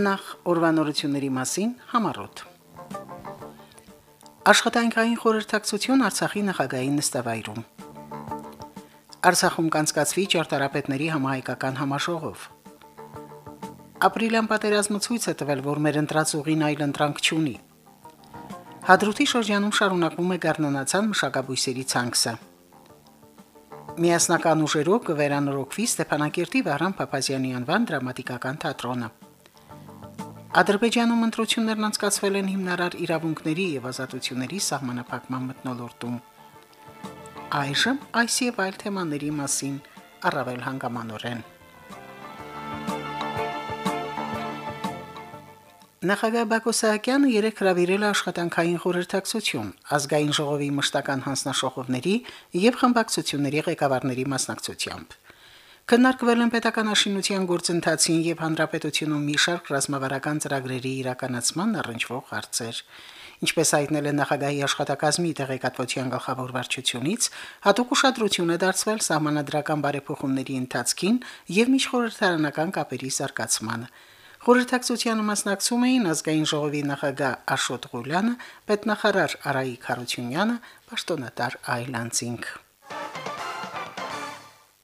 Նախ օրվանորությունների մասին համառոտ։ Աշխատանքային խորհրդակցություն Արցախի նախագահի նստավայրում։ Արցախում կանցկացվի ճարտարապետների համահայկական համաժողով։ Ապրիլյան պատերազմը ցույց է տվել, որ մեր ընտրած ուղին այլ ընտրանք չունի։ Հադրութի շրջանում շարունակվում է գառնանացան մշակաբույսերի ցանքսը։ Միասնական ուժերով կվերանորոգվի Ստեփանակերտի Վահրամ Փափազյանի անվան դրամատիկական թատրոնը։ Ադրբեջանում ընտրություններն անցկացվել են հիմնարար իրավունքների եւ ազատությունների սահմանափակման մտնոլորտում։ Այժմ այս եւ այլ թեմաների մասին առավել հանգամանորեն։ Նախագահ Բակո Սահակյանը երեք հրավիրել է աշխատանքային խորհրդակցություն ազգային ժողովի մշտական հանձնաշողովների եւ խմբակցությունների ղեկավարների մասնակցությամբ։ Քննարկվել են պետականաշինության գործընթացին եւ հանրապետությունում մի շարք ռազմավարական ծրագրերի իրականացման առնչվող հարցեր։ Ինչպես հայտնել է նախագահի աշխատակազմի տեղեկատվության գլխավոր վարչությունից, հատուկ ուշադրություն է դարձվել սահմանադրական բարեփոխումների ընթացքին եւ միջխորհրդարանական կապերի զարգացմանը։ Խորհրդակցությանը մասնակցում էին ազգային ժողովի նախագահ Աշոտ Ղուլյանը, պետնախարար Արայիկ Խարությունյանը, պաշտոնատար Այլանդզինգ։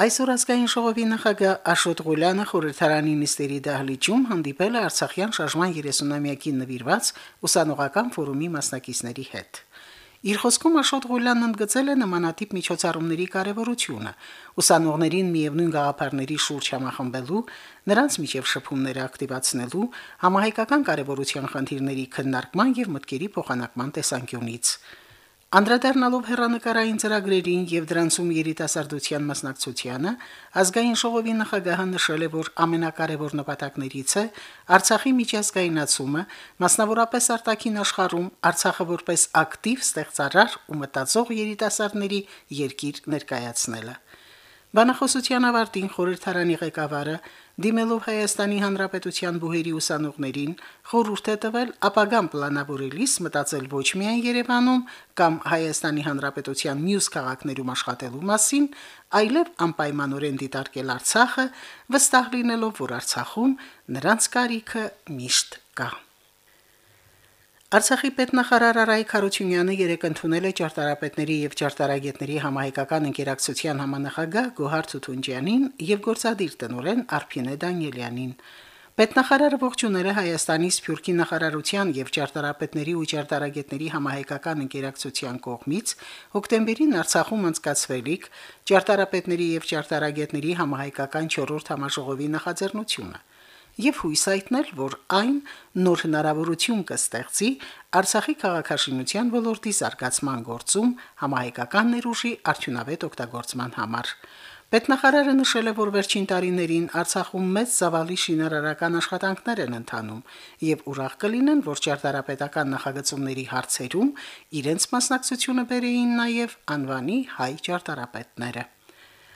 Այսօր ազգային ժողովի նախագահ Աշոտ Ղուլյանը խորհրդարանի նիստերի դահլիճում հանդիպել է Արցախյան շարժման 30-ամյակին նվիրված ուսանողական ֆորումի մասնակիցների հետ։ Իր խոսքում Աշոտ Ղուլյանն ընդգծել է նմանատիպ միջոցառումների կարևորությունը, ուսանողներին միևնույն գաղափարների շուրջ համախմբելու, նրանց միջև շփումները ակտիվացնելու, համահայկական կարևորության խնդիրների քննարկման եւ մտքերի փոխանակման տեսանկյունից։ Անդրադառնալով հերանեկարային ծրագրերին եւ դրանցում երիտասարդության մասնակցությանը, ազգային ժողովի նախագահը նշել է, որ ամենակարևոր նպատակներից է Արցախի միջազգայնացումը, մասնավորապես արտաքին աշխարհում Արցախը որպես ակտիվ ստեղծարար ու մտածող երիտասարդների երկիր ներկայացնելը։ Բանախոսության ավարտին խորհրդարանի ղեկավարը դիմելով Հայաստանի Հանրապետության բուհերի ուսանողներին խորհուրդ է տվել ապագան պլանավորելիս մտածել ոչ միայն Երևանում կամ Հայաստանի Հանրապետության մյուս քաղաքներում աշխատելու մասին, այլև անպայմանորեն դիտարկել Արցախը, վստահ լինելով, որ Արցախում նրանց կարիքը միշտ կա։ Արցախի պետնախարար Արայիկ Խարությունյանը երեկ ընդունել է ճարտարապետների եւ ճարտարագետների համահայկական ինտերակցիան համանախագահ Գոհար Թութունջյանին եւ գործադիր տնօրեն Արփինե Դանիելյանին։ Պետնախարարը ողջունել է Հայաստանի Սփյուռքի նախարարության եւ ճարտարապետների ու ճարտարագետների համահայկական ինտերակցիան կողմից հոկտեմբերին Արցախում անցկացվելիք ճարտարապետների եւ ճարտարագետների համահայկական 4-րդ համաժողովի նախաձեռնությունը եւ հույս այտնել, որ այն նոր հնարավորություն կստեղծի Արցախի քաղաքաշինության ոլորտի զարգացման գործում համահայկական ներուժի արդյունավետ օգտագործման համար։ Պետնախարարը նշել է, որ վերջին տարիներին Արցախում մեծ զավալի շինարարական աշխատանքներ են ընթանում եւ ուրախ կլինեն, որ ճարտարապետական նախագծումների հարցերում իրենց մասնակցությունը բերեին նաեւ անվանի հայ ճարտարապետները։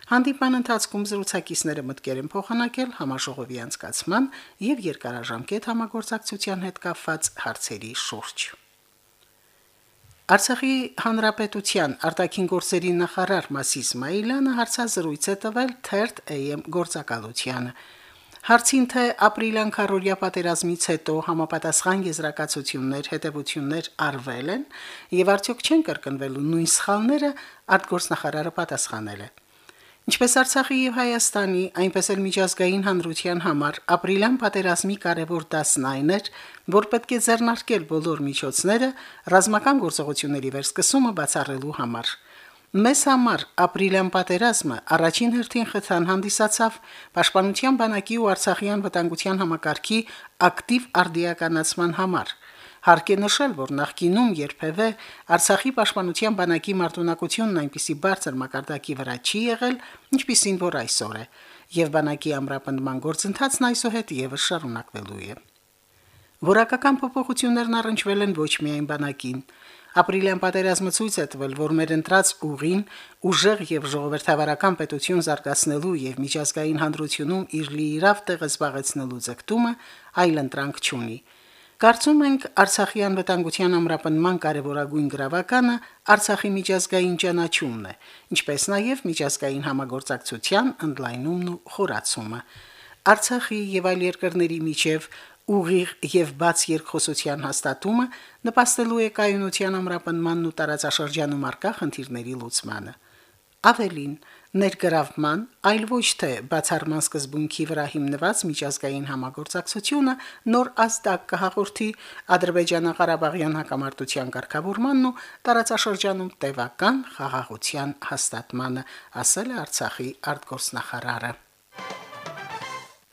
Հանդիպան ընթացքում զրուցակիցները մտկեր են փոխանակել համաժողովի անցկացման եւ երկարաժամկետ համագործակցության հետ կապված հարցերի շուրջ։ Արցախի հանրապետության արտաքին գործերի նախարար Մասիս Մայլյանը հարցազրույց է տվել թերթ AM գործակալությանը։ Հարցին թե ապրիլյան քարորիա պատերազմից հետո համապատասխան եզրակացություններ, հետևություններ արվել են եւ արդյոք չեն կրկնվելու նույն սխալները, արտգործնախարարը պատասխանել է. Ինչպես Արցախի եւ Հայաստանի, այնպես էլ միջազգային հանրության համար ապրիլյան պատերազմի կարևոր դասն այն էր, որ պետք է ձեռնարկել բոլոր միջոցները ռազմական գործողությունների վերսկսումը բացառելու համար։ Մեզ համար ապրիլյան պատերազմը առաջին հերթին խթան հանդիսացավ Պաշտպանության բանակի ու Արցախյան վտանգության համակարգի ակտիվ արդիականացման համար Հարկ է նշել, որ նախկինում երբևէ Արցախի պաշտպանության բանակի մարտունակությունն այնպիսի բարձր մակարդակի վրա չի եղել, ինչպիսին որ այսօր է, եւ բանակի ամրապնդման գործընթացն այսուհետ եւս շարունակվելու է։ Որակական փոփոխություններն առնչվել են ոչ միայն բանակին, Ապրիլյան պատերազմը ցույց է տվել, որ մեր ընտրած ուղին ուժեղ եւ ժողովրդավարական պետություն զարգացնելու եւ միջազգային հանդրությունում իր լիիրավ տեղը զբաղեցնելու ձգտումը այլ ընտրանք չունի։ Կարծում ենք Արցախյան վտանգության ամրապնման կարևորագույն գրավականը Արցախի միջազգային ճանաչումն է, ինչպես նաև միջազգային համագործակցության ընդլայնումն ու խորացումը։ Արցախի եւ այլ երկրների միջև ուղիղ եւ բաց երկխոսության հաստատումը նպաստելու է կայունության ամրապնմանն ու տարածաշրջանում արկա խնդիրների լուծմանը։ Ավելին, ներգրավման, այլ ոչ թե բացառման սկզբունքի վրա հիմնված միջազգային համագործակցությունը նոր ազդակ կհաղորդի Ադրբեջանա-Ղարաբաղյան հակամարտության ղեկավարմանն ու տարածաշրջանում տևական խաղաղության հաստատմանը, ասել է Արցախի արտգործնախարարը։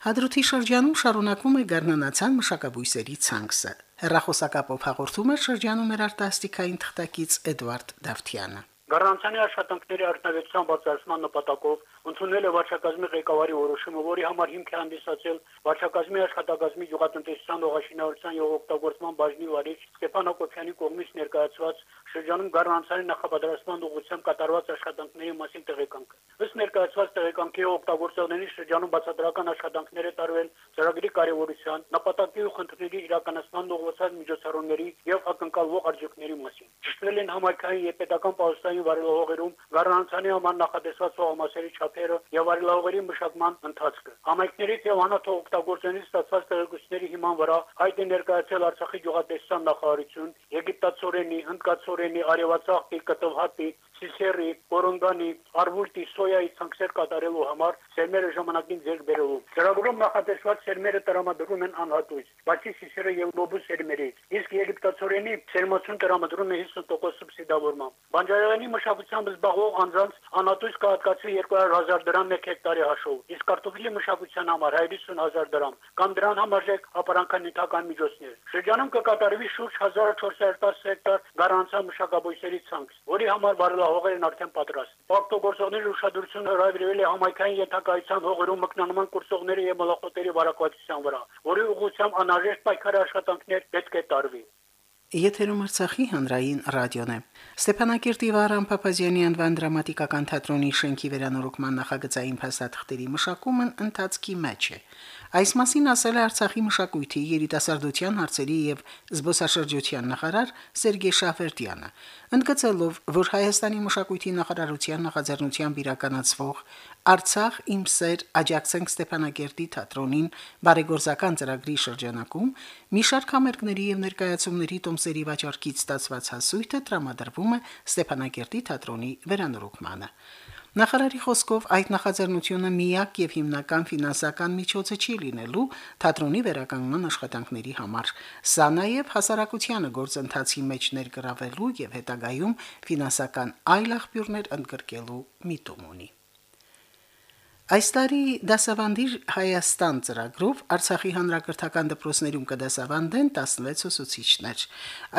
Հադրութի շրջանում շարունակվում է գառնանացան մշակաբույսերի ցանքսը։ Հերրախոսակապով հաղորդում է շրջանում մեր արտասթիկային թղթակից Էդվարդ Դավթյանը։ Գառնանցանի աշխատանքների արտադրության բարձրացման նպատակով ընդունել է վարչակազմի ղեկավարի որոշումը, որի համար հիմք է հանդիսացել վարչակազմի աշխատակազմի գյուղատնտեսության օղաշինարարության եւ օգտագործման բաժնի վարիչ Ստեփան Հակոբյանի կողմից ներկայացված շրջանում գառնանցանի նախապատրաստման ուղղությամբ կատարված աշխատանքների մասին տեղեկանք։ Ըստ ներկայացված տեղեկանքի օգտագործողների շրջանում բացատրական աշխատանքներ է տարվել ծրագրի կարևորության, նպատակի ու խնդիրների իրականացման ուղղված միջոցառումների եւ ակնկալվող արդյունքների մասին։ Ճշտվել են համայնքային եւ պետական պաշտպանության վարելողերում գառնանցանի համար նախատեսված հողամասերի չափերը եւ արիլավերի մշակման ընթացքը։ Համայնքներից եւ անհատ օգտագործողներից ստացված տեղեկությունների հիման վրա հայտ է ներկայացել Արցախի գյուղատնտեսության նախարարություն, եգիպտացորենի, հնդկացորենի, արևածաղկի, կտվհատի, սիսերի, կորոնդանի, արվուլտի, սոյայի ցանքեր կատարելու համար սերմերը ժամանակին ձեռք բերելու։ Ծրագրում նախատեսված սերմերը տրամադրում են անհատույց, բացի սիսերը եւ լոբու սերմերից։ Իսկ եգիպտացորենի սերմացուն տրամադրում է 50% սուբսիդավորմամբ։ Բանջարեղենի մշակությամբ զբաղվող անձանց անհատույց կհատկացվի 200.000 դրամ 1 հեկտարի հաշվով, իսկ կարտոֆիլի մշակության համար 150.000 դրամ կամ դրան համարժեք ապարանքանյութական միջոցներ։ Շրջանում կկատարվի շուրջ 1410 հեկտար գարանցա մշակաբույսերի ցանք, որի համար բարելահողերն արդեն պատրաստ։ Օգտագործողների ուշադրությունը հրավիրվել է համայնքային ենթակայության հողերում մկնանման կուրսողների եւ մոլախոտերի վարակվածության վրա, որի ուղղությամբ անհրաժեշտ պայքարի աշխատանքներ պետք է տարվի։ Եթերում Արցախի հանրային ռադիոն է։ Ստեփանակերտի Վարան Փափազյանի անվան դրամատիկական թատրոնի շենքի վերանորոգման նախագծային փաստաթղթերի մշակումն ընթացքի մեջ է։ Այս մասին ասել է Արցախի մշակույթի երիտասարդության հարցերի եւ զբոսաշրջության նախարար Սերգեյ Շաֆերտյանը, ընդգծելով, որ Հայաստանի մշակույթի նախարարության նախաձեռնությամբ իրականացվող Արցախ իմ սեր աջակցենք Ստեփանագերտի թատրոնին բարեգործական ծրագրի շրջանակում մի շարք համերգների եւ ներկայացումների տոմսերի վաճառքից ստացված հասույթը տրամադրվում է Ստեփանագերտի թատրոնի վերանորոգմանը։ Նախարարի խոսքով այդ նախաձեռնությունը միակ եւ հիմնական ֆինանսական միջոցը չի լինելու թատրոնի վերականգնման աշխատանքների համար։ Սա նաեւ հասարակությանը գործընթացի մեջ ներգրավելու եւ հետագայում ֆինանսական այլ աղբյուրներ ընդգրկելու միտում ունի։ Այս տարի դասավանդիր Հայաստան ծրագրով Արցախի հանրակրթական դպրոցներում կդասավանդեն 16 ուսուցիչներ։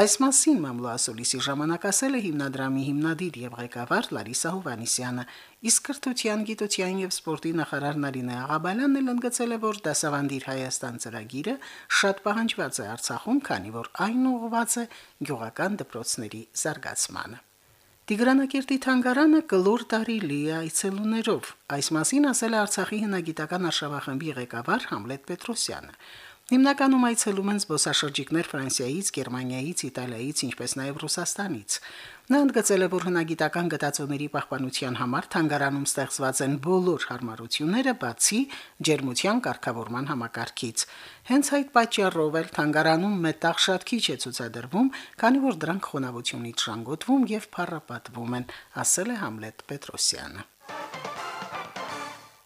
Այս մասին մամլոասոլիսի ժամանակ ասել է հիմնադրամի հիմնադիր եւ ղեկավար Լարիսա Հովանիսյանը, իսկ կրթության, գիտության եւ սպորտի նախարար Նարինե Աղաբալյանն էլ ընդգծել է, որ դասավանդիր Հայաստան ծրագիրը շատ պահանջված է Արցախում, քանի որ այն ուղղված է գյուղական դպրոցների զարգացմանը։ Տիգրանակերտի թանգարանը կլոր տարի լի է այցելուներով։ Այս մասին ասել է Արցախի հնագիտական արշավախմբի ղեկավար Համլետ Պետրոսյանը։ Հիմնականում այցելում են զբոսաշրջիկներ Ֆրանսիայից, Գերմանիայից, Իտալիայից, ինչպես նաև Ռուսաստանից։ Նա ընդգծել է, որ հնագիտական գտածոների պահպանության համար թանգարանում ստեղծված են բոլոր հարմարությունները, բացի ջերմության կարգավորման համակարգից։ Հենց այդ պատճառով էլ թանգարանում մետաղ շատ քիչ է ցուցադրվում, քանի որ դրանք խոնավությունից շանգոտվում եւ փառապատվում են, ասել է Համլետ Պետրոսյանը։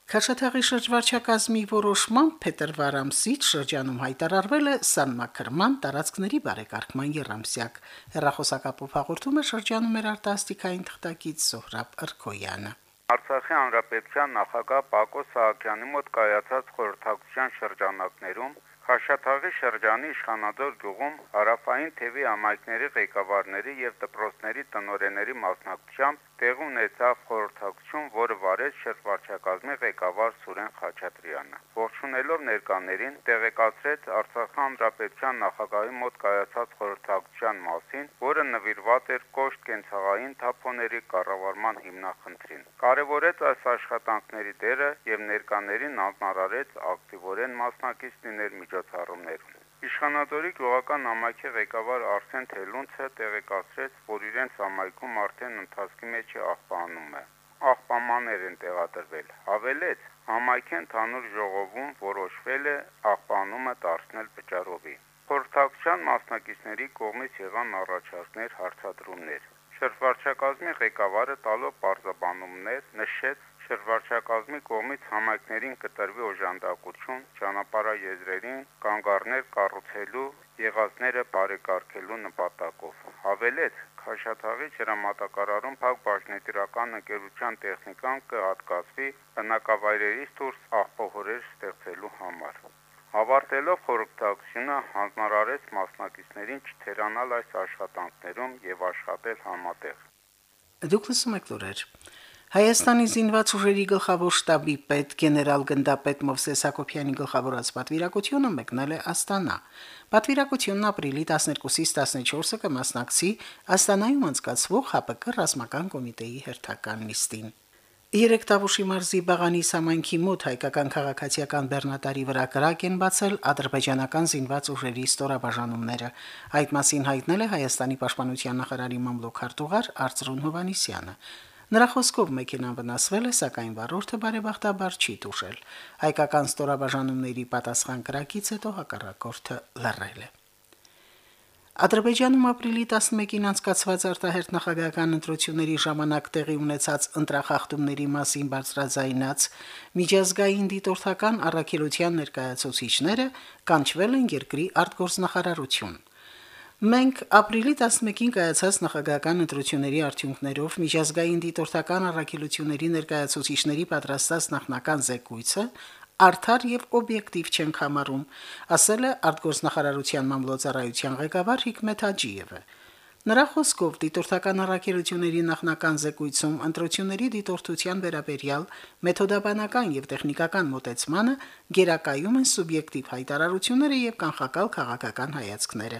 Քաշաթաղի շրջվարչակազմի որոշմամբ փետրվար ամսից շրջանում հայտարարվել է սանմակրման տարածքների բարեկարգման երամսյակ։ Հերրախոսակապով հաղորդում է շրջանում մեր արտասթիկային թղթակից Սոհրաբ Ըրքոյանը։ Արցախի հանրապետության նախագահ Պակոս Սահակյանի մոտ կայացած խորհրդակցության շրջանակներում Խաշաթաղի շրջանի Իշխանադոր գյուղում հարավային թևի ամայքների ղեկավարների եւ դպրոցների տնօրենների մասնակցությամբ տեղ ունեցավ խորհրդակցություն, որը վարեց շրջվարչակազմի ղեկավար Սուրեն Խաչատրյանը։ Ողջունելով ներկաներին տեղեկացրեց Արցախի հանրապետության նախագահի մոտ կայացած խորհրդակցության մասին, որը նվիրված էր կոշտ կենցաղային թափոնների կառավարման հիմնախնդրին։ Կարևորեց այս աշխատանքների դերը եւ ներկաներին անznարարեց ակտիվորեն մասնակից լինել միջոցառումներում։ Իշխանադորի գյուղական համայնքի ղեկավար Արսեն Թելունցը տեղեկացրեց, որ իրենց համայնքում արդեն ընթացքի մեջ է աղբանում է։ աղբամաններ են տեղադրվել։ Հավելեց, համայնքի ընդհանուր ժողովում որոշվել է աղբանումը դարձնել վճարովի։ Խորհրդակցության մասնակիցների կողմից եղան առաջարկներ, հարցադրումներ։ Շրջվարչակազմի ղեկավարը տալով բարձաբանումներ նշեց շրջվարչակազմի կողմից համայնքներին կտրվի օժանդակություն ճանապարհայեզրերին կանգառներ կառուցելու եղածները բարեկարգելու նպատակով։ Հավելեց, Խաշաթաղի ջրամատակարարում Փակ բաժնետիրական ընկերության տեխնիկան կհատկացվի բնակավայրերից դուրս աղբողորեր ստեղծելու համար։ Ավարտելով խորհրդակցությունը հանձնարարեց մասնակիցներին չթերանալ այս աշխատանքներում եւ աշխատել համատեղ։ Դուք լսում եք լուրեր։ Հայաստանի զինված ուժերի գլխավոր շտաբի պետ գեներալ գնդապետ Մովսես Հակոբյանի գլխավորած պատվիրակությունը մեկնել է Աստանա։ Պատվիրակությունն ապրիլի 12-ից 14-ը կմասնակցի Աստանայում անցկացվող ՀԱՊԿ ռազմական կոմիտեի հերթական նիստին։ Երեք Տավուշի մարզի Բաղանի սամանքի մոտ հայկական քաղաքացիական բեռնատարի վրա կրակ են բացել ադրբեջանական զինված ուժերի ստորաբաժանումները։ Այդ մասին հայտնել է Հայաստանի պաշտպանության նախարարի մամլոք հարտուղար Արծրուն Հովանիսյանը։ Նրա խոսքով մեքենան վնասվել է, սակայն վարորդը բարեբախտաբար չի տուժել։ Հայկական ստորաբաժանումների պատասխան կրակից հետո հակառակորդը լռել է։ Ադրբեջանում ապրիլի 11-ին անցկացված արտահերթ նախագահական ընտրությունների ժամանակ տեղի ունեցած ընտրախախտումների մասին բարձրաձայնած միջազգային դիտորդական առաքելության ներկայացուցիչները կանչվել են երկրի արտգործնախարարություն։ Մենք ապրիլի 11-ին կայացած նախագահական ընտրությունների արդյունքներով միջազգային դիտորդական առաքելությունների ներկայացուցիչների պատրաստած նախնական զեկույցը արդար եւ օբյեկտիվ չենք համարում, ասել է արտգործնախարարության մամլոյցարայության ղեկավար Հիկմետ Հաջիևը։ Նրա խոսքով դիտորդական առաքելությունների նախնական զեկույցում ընտրությունների դիտորդության վերաբերյալ մեթոդաբանական եւ տեխնիկական մոտեցմանը գերակայում են սուբյեկտիվ հայտարարությունները եւ կանխակալ քաղաքական հայացքները։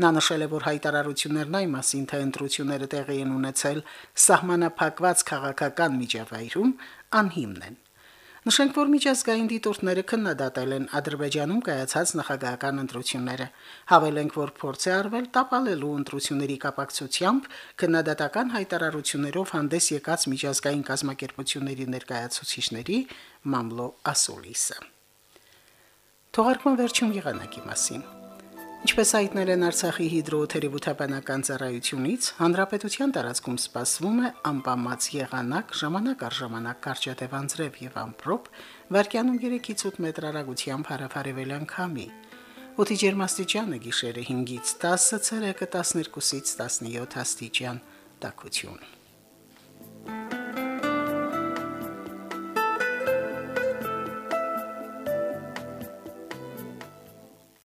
Նա նշել է, որ հայտարարություններն այն մասին, թե ընտրությունները տեղի են ունեցել սահմանափակված քաղաքական միջավայրում, անհիմն են։ Նշենք, որ միջազգային դիտորդները քննադատել են Ադրբեջանում կայացած նախագահական ընտրությունները։ Հավելենք, որ փորձ է արվել տապալելու ընտրությունների կապակցությամբ քննադատական հայտարարություններով հանդես եկած միջազգային կազմակերպությունների ներկայացուցիչների մամլո ասուլիսը։ Թողարկման վերջում եղանակի մասին։ Ինչպես հայտնել են Արցախի հիդրոթերապևտաբանական ծառայությունից, հանրապետության տարածքում սպասվում է անպամած եղանակ, ժամանակ առ ժամանակ կարճատև անձրև եւ ամպրոպ, վարկյանում 3-ից 8 մետր հեռագությամբ հարավարևելյան քամի։ Օդի ջերմաստիճանը գիշերը 5-ից 10, ցերեկը 12-ից 17 աստիճան։ Տակություն։